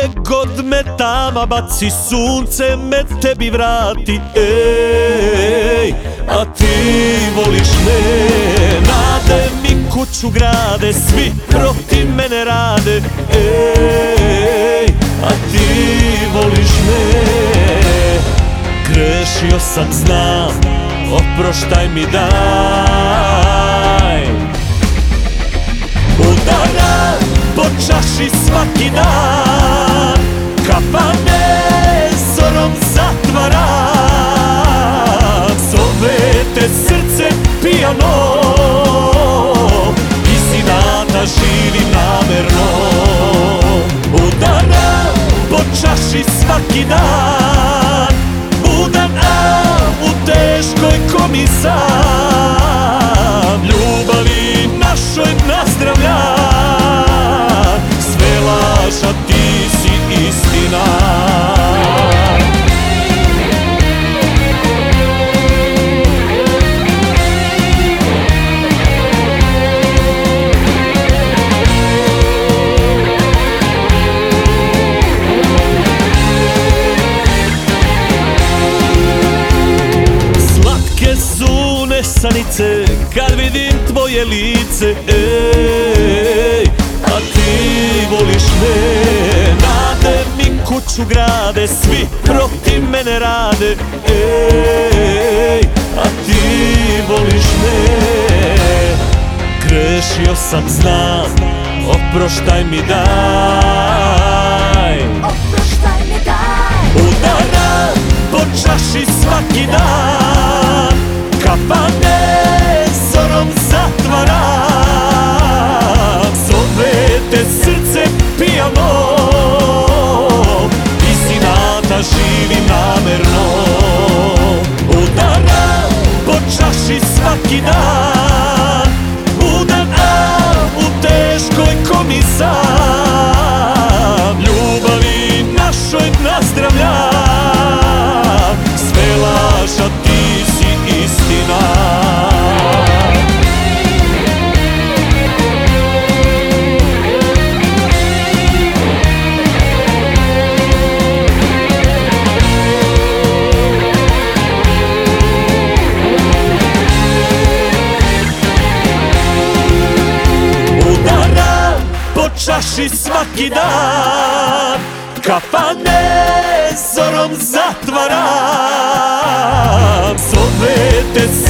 Gdje god me tama baci sunce me tebi vrati Ej, a ti voliš me Nade mi kuću grade Svi protiv mene rade Ej, a ti voliš me Grešio sam znam Oproštaj mi daj. Udara po čaši svaki dan Kafane zorom zatvaram Zove te srce pijano. Iz inata živim namerno. Udara po čaši svaki dan su nesanice kad vidim tvoje lice Ej, a ti voliš me. Nade mi kuću grade, svi protiv mene rade Ej, a ti voliš me. Grešio sam znam, oproštaj mi daj čaši svaki čaši svaki dan Kafane zorom zatvaram Zove te srce pijano